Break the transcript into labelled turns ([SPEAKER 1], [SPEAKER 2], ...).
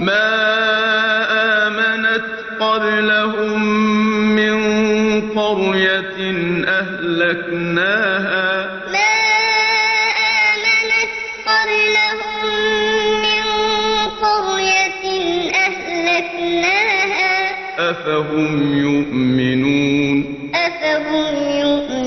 [SPEAKER 1] مَا آمَنَتْ قَبْلَهُم مِّن قَرْيَةٍ أَهْلَكْنَاهَا ۖ مَا آمَنَتْ قَبْلَهُم مِّن قَرْيَةٍ أَهْلَكْنَاهَا أفهم يؤمنون ۖ أَفَهُمْ يُؤْمِنُونَ